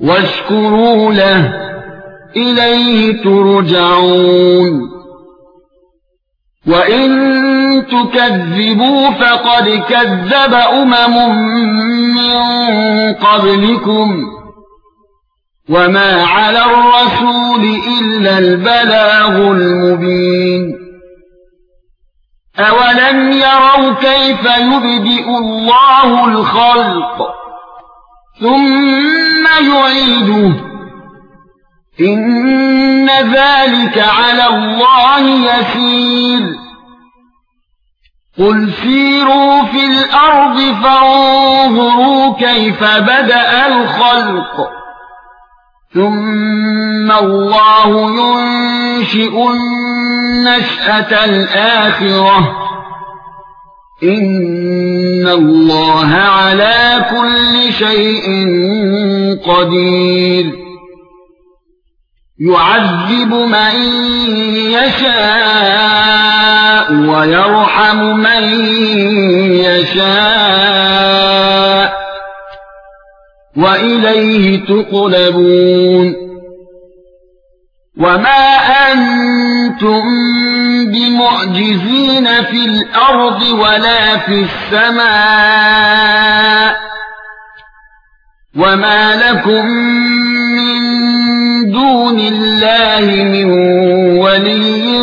واشكروا له إليه ترجعون. وإن تكذبوا فقد كذب أمم من قبلكم. وما على الرسول إلا البلاغ المبين. أولم يروا كيف يبدئ الله الخلق؟ ثم يعيده. ان ذلك على الله يسير. قل سيروا في الأرض فانظروا كيف بدا الخلق. ثم الله ينشئ النشأة الآخرة. ان الله على كل شيء قدير يعذب من يشاء ويرحم من يشاء واليه تقلبون وما أنتم بمعجزين في الأرض ولا في السماء وما لكم من دون الله من ولي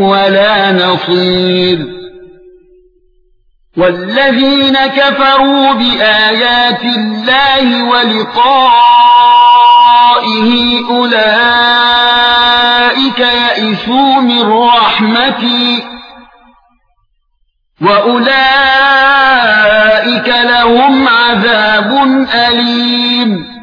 ولا نصير والذين كفروا بآيات الله ولقائه أولئك يئسوا من رحمتي وأولئك لهم عذاب أليم.